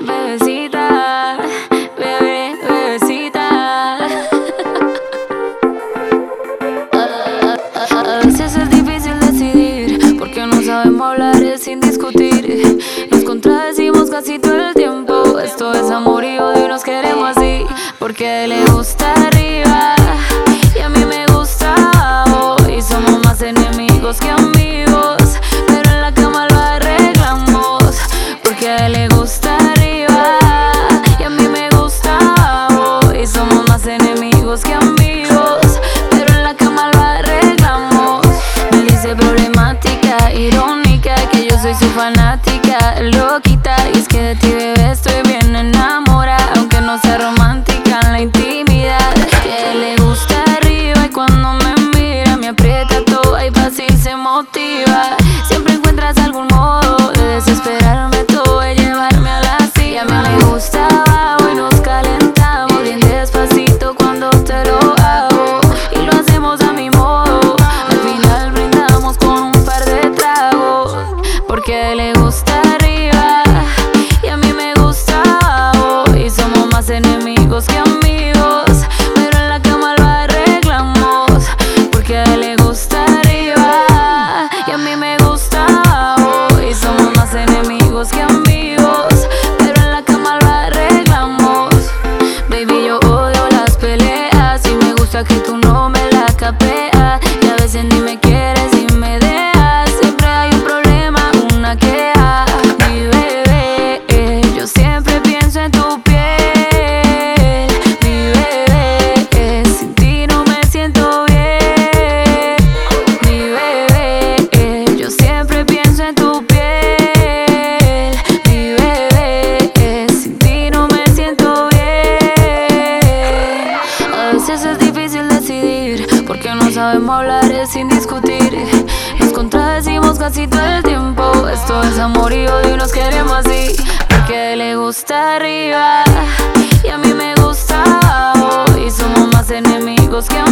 Bebecita, bebé, bebecita. A veces es difícil decidir, porque no sabemos hablar es sin discutir. Nos contradecimos casi todo el tiempo. Like you scared to capea. Y a veces ni me quieres y me dejas. porque no sabemos hablar es sin discutir. Nos contradecimos casi todo el tiempo. Esto es amor y odio nos queremos así. Porque le gusta arriba y a mí me gusta abajo. Y somos más enemigos que